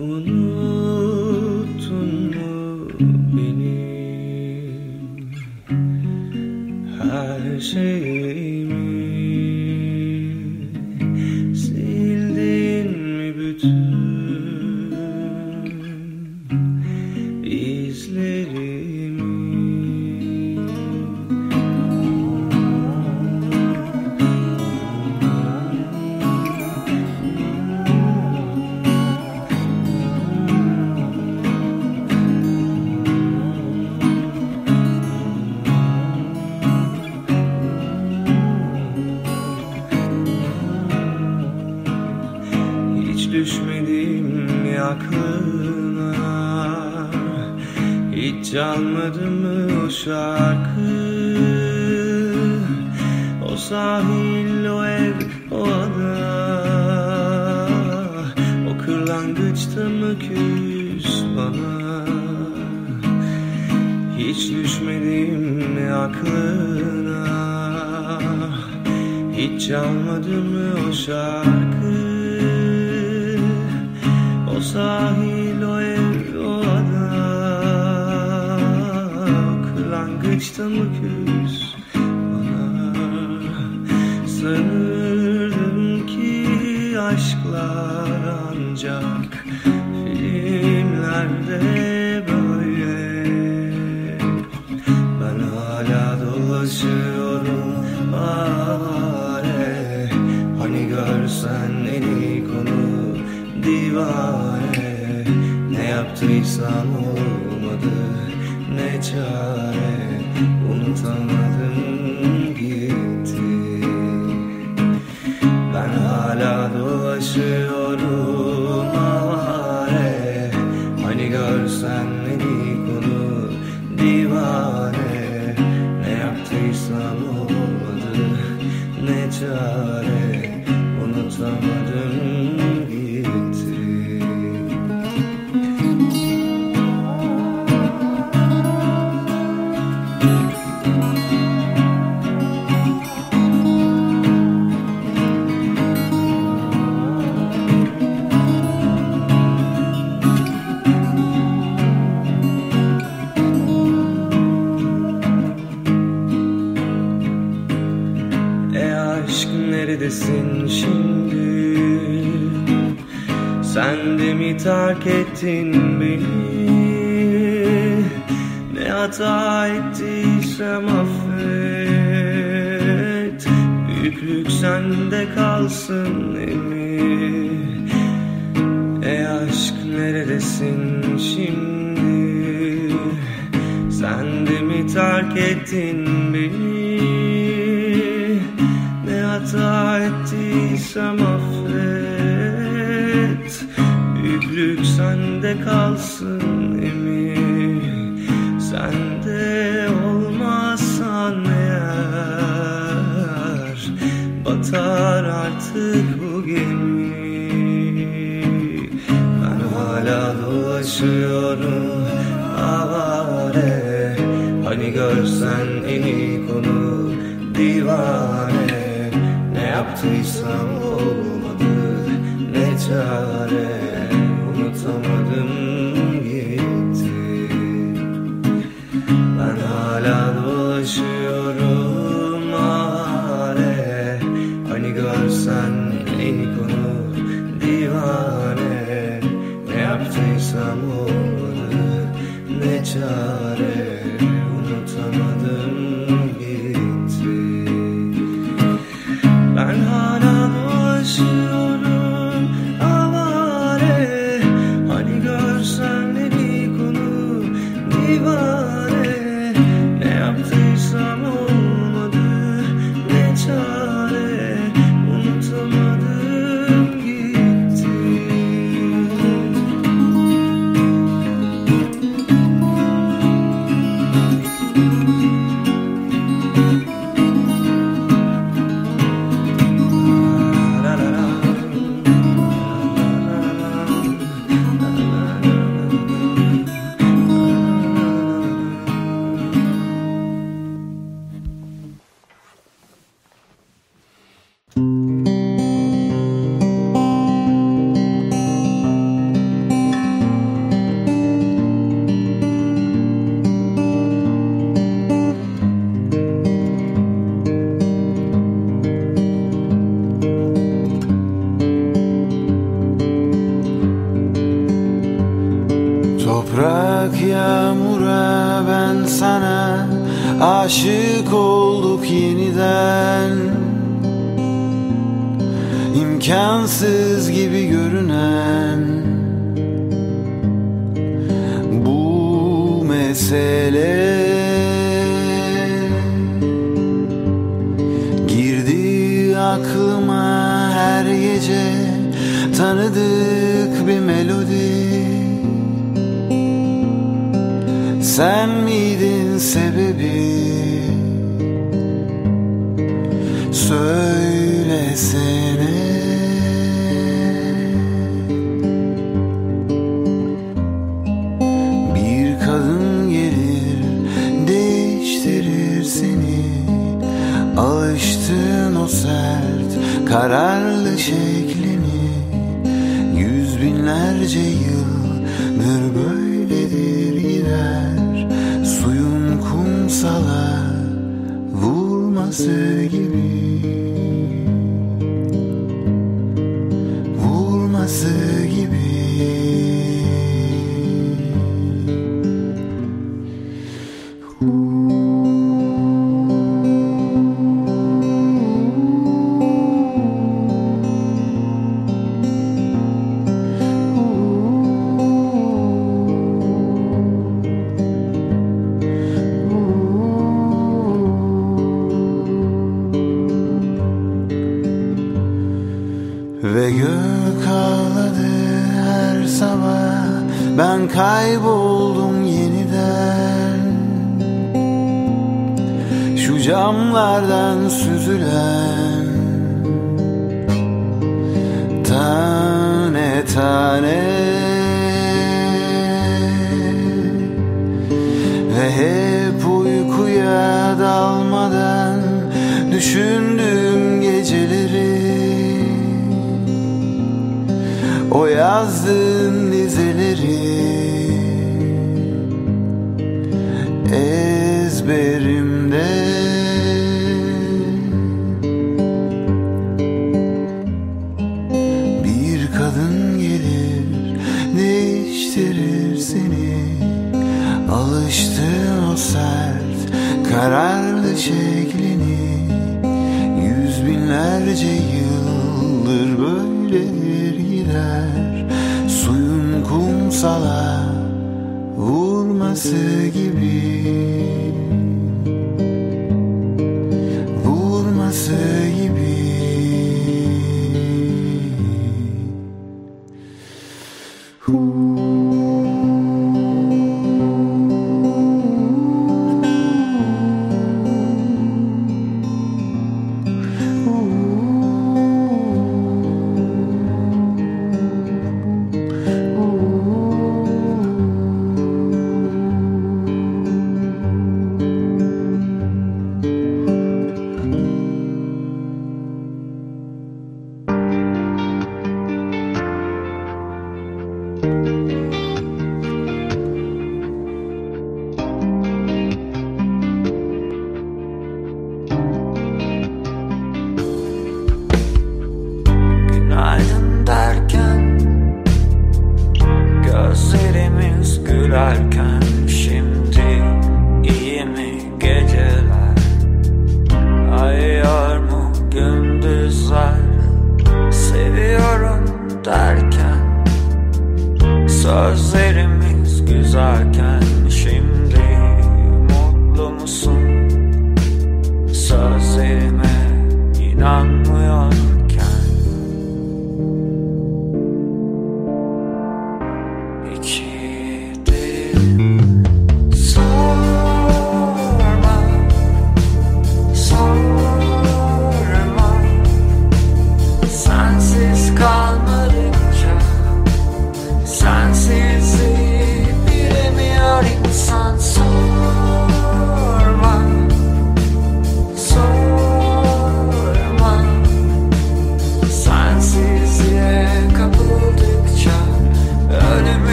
Unuttun mu beni? Her şeyimi Hiç düşmedim aklına Hiç çalmadı mı o şarkı? O sahil, o ev, o ada. O kırlangıçta mı küs bana? Hiç düşmedim aklına. Hiç çalmadı mı o şarkı sahil, o ev, o ada O kırlangıçta mı küs bana? Sanırdım ki aşklar ancak yaptıysam olmadı ne çare Unutamadım şimdi? Sen de mi terk ettin beni? Ne hata ettiysem affet. Büyüklük sende kalsın emi Sende olmazsan eğer Batar artık bu gemi dolaşıyorum avare. Hani görsen en iyi konu divane. Ne yaptıysam olmadı ne çare. Unutamadım gitti. Ben hala dolaşıyorum Aşık olduk yeniden. İmkansız gibi görünen bu mesele. Girdi aklıma her gece tanıdık bir melodi. Sen miydin sebebi söylesene. Bir kadın gelir değiştirir seni. Alıştığın o sert kararlı şeklini. Yüz binlerce yıldır böyledir gider. Suyun kumsala vurması gibi Ve gök ağladı her sabah. Ben kayboldum yeniden. Şu camlardan süzülen Tane tane. Ve hep uykuya dalmadan Düşündüğüm geceleri o yazdığın dizeleri ezberimde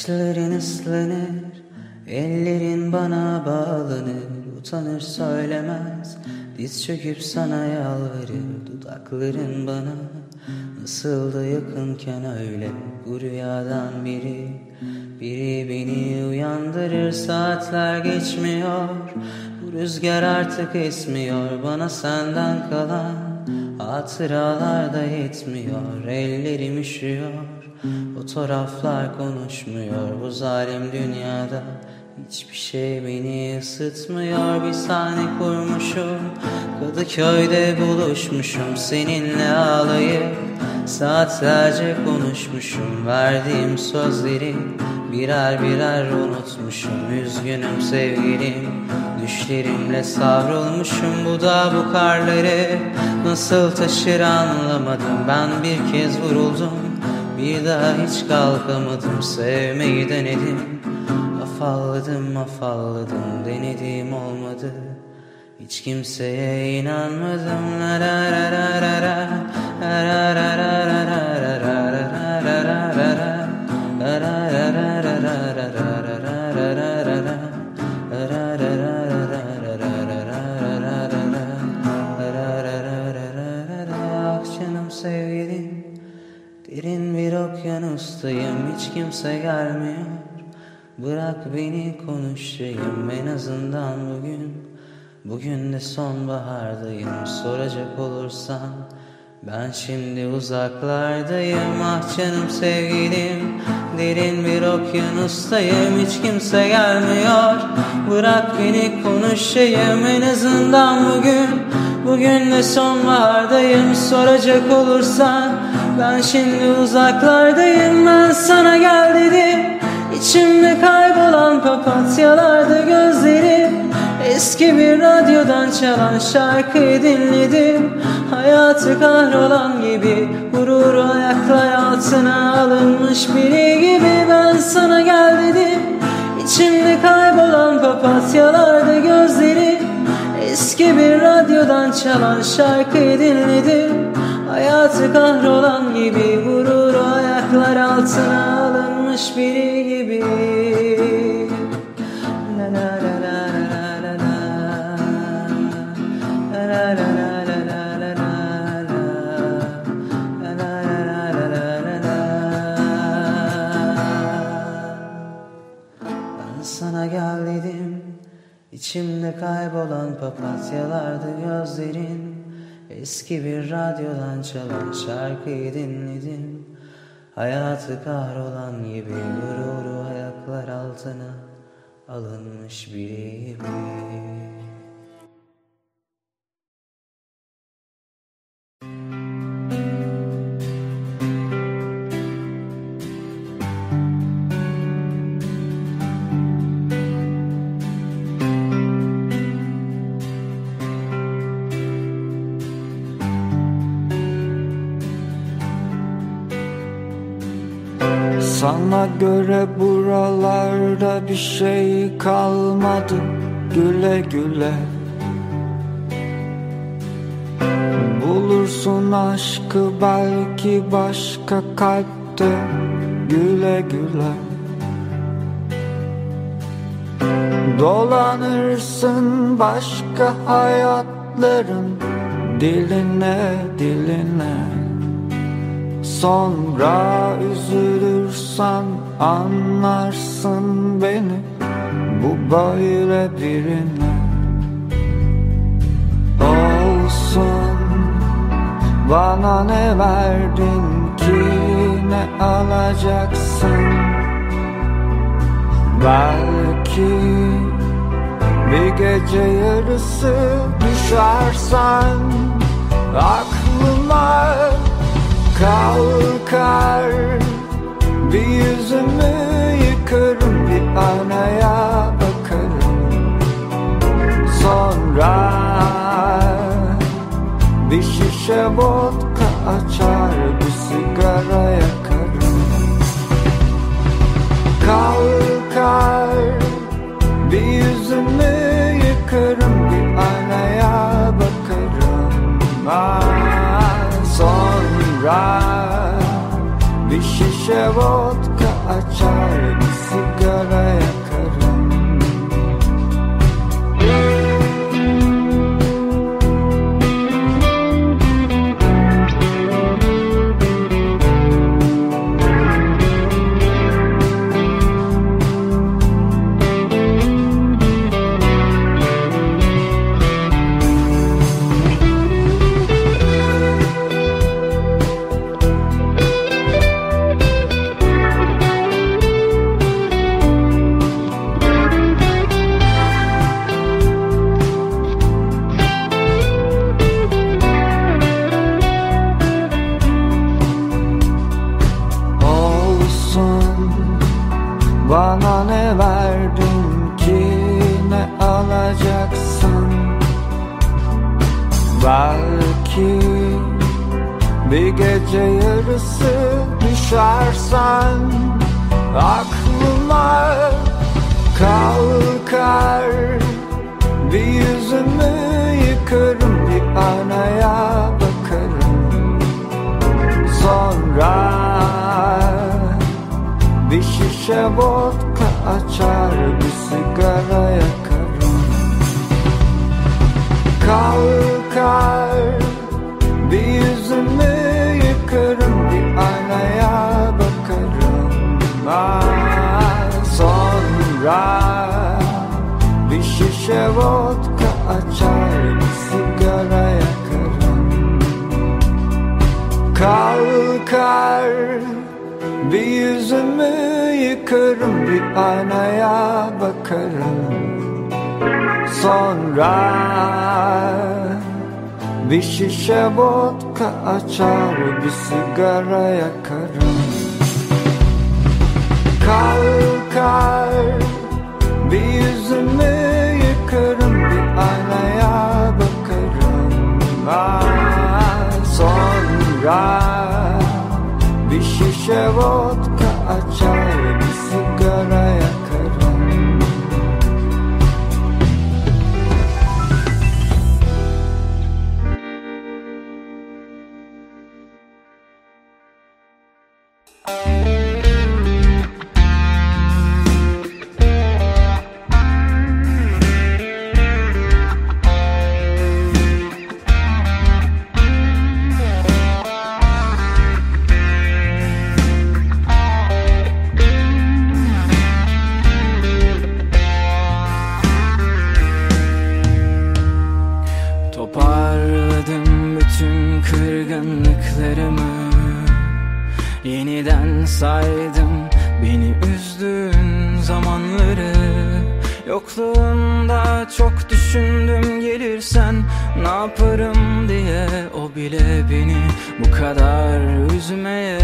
Saçların ıslanır, ellerin bana bağlanır Utanır söylemez, diz çöküp sana yalvarır Dudakların bana. Nasıl da yakınken öyle Bu rüyadan biri, biri beni uyandırır Saatler geçmiyor, bu rüzgar artık esmiyor Bana senden kalan hatıralar da yetmiyor. Ellerim üşüyor Fotoğraflar konuşmuyor bu zalim dünyada. Hiçbir şey beni ısıtmıyor. Bir sahne kurmuşum. Kadıköy'de buluşmuşum seninle ağlayıp Saatlerce konuşmuşum. Verdiğim sözleri Birer birer unutmuşum. Üzgünüm sevgilim Düşlerimle savrulmuşum. Bu da bu karları Nasıl taşır anlamadım. Ben bir kez vuruldum bir daha hiç kalkamadım sevmeyi denedim Afalladım afalladım denedim olmadı Hiç kimseye inanmadım la la la la la la la la la la la la la la la la okyanustayım hiç kimse gelmiyor. Bırak beni konuşayım en azından bugün. Bugün de sonbahardayım soracak olursan. Ben şimdi uzaklardayım ah canım sevgilim. Derin bir okyanustayım hiç kimse gelmiyor. Bırak beni konuşayım en azından bugün Bugün de sonbahardayım soracak olursan. Ben şimdi uzaklardayım ben sana gel dedim. İçimde kaybolan papatyalarda gözlerim. Eski bir radyodan çalan şarkıyı dinledim. Hayatı kahrolan gibi Gururu ayaklar altına alınmış biri gibi Ben sana gel dedim. İçimde kaybolan papatyalarda gözlerim Eski bir radyodan çalan şarkıyı dinledim Hayatı kahrolan gibi Gururu ayaklar altına alınmış biri gibi papatyalardı gözlerin. Eski bir radyodan çalan şarkıyı dinledim Hayatı kahrolan gibi gururu ayaklar altına alınmış biri Sana göre buralarda bir şey kalmadı. Güle güle. Bulursun aşkı belki başka kalpte. Güle güle. Dolanırsın başka hayatların Diline diline. Sonra üzülürsen anlarsın beni Bu böyle birine. Olsun Bana ne verdin ki ne alacaksın? Belki bir gece yarısı düşersen Aklıma kalkar Bir yüzümü yıkarım bir aynaya bakarım. Sonra bir şişe vodka açar bir sigara yakarım. Kalkar bir yüzümü yıkarım bir şişe vodka açar gece yarısı düşersen Aklıma kalkar. Bir yüzümü yıkarım bir aynaya bakarım. Sonra bir şişe vodka açar bir sigara yakarım. Kalkar bir yüzümü yıkarım bir aynaya bakarım. Ah, Sonra bir şişe vodka açar bir sigara yakarım. Kalkar bir yüzümü yıkarım bir aynaya bakarım. Sonra bir şişe vodka açar bir sigara yakarım. Kalkar bir yüzümü yıkarım bir aynaya bakarım. Ah, Sonra bir şişe vodka açar bir sigara yakarım Yokluğunda çok düşündüm gelirsen ne yaparım diye. O bile beni bu kadar üzmeye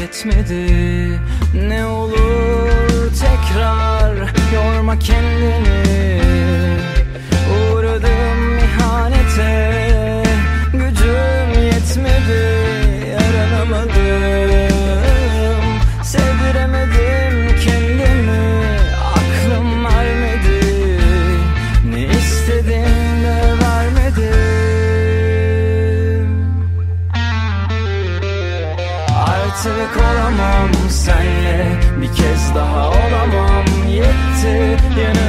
yetmedi. Ne olur tekrar yorma kendini in a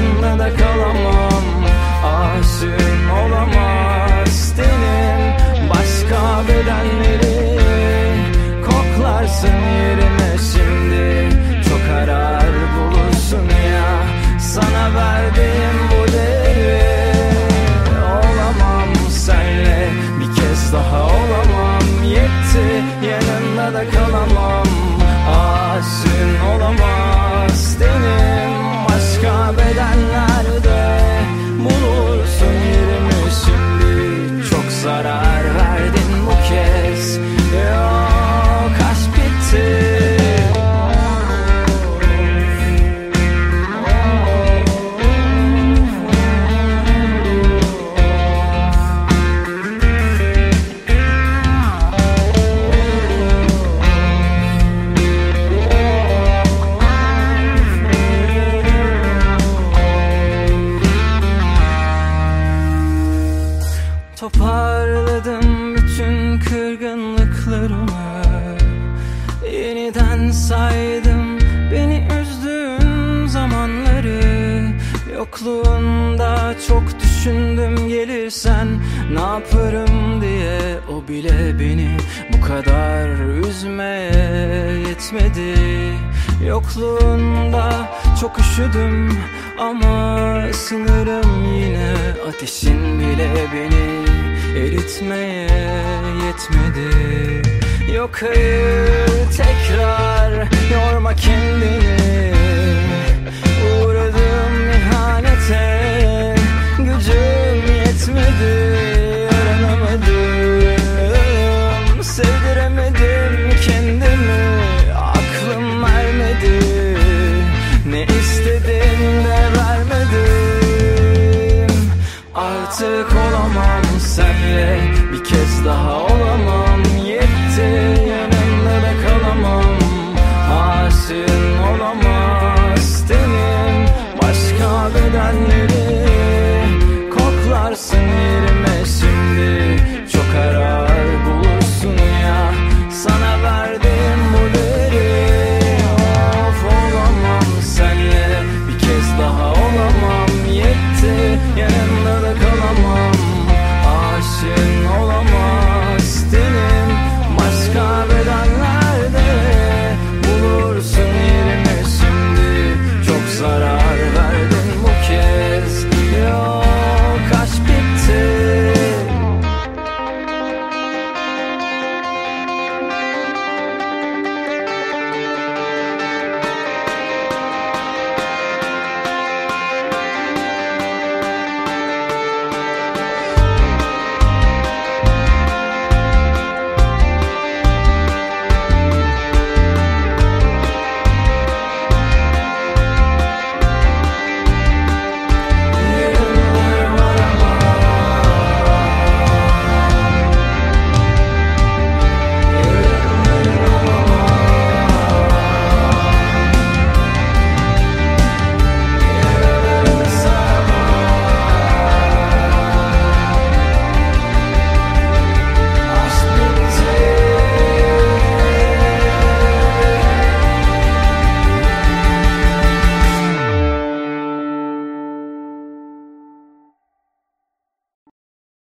üşüdüm ama sınırım yine Ateşin bile beni eritmeye yetmedi. Yok hayır tekrar yorma kendini. Uğradım ihanete gücüm yetmedi.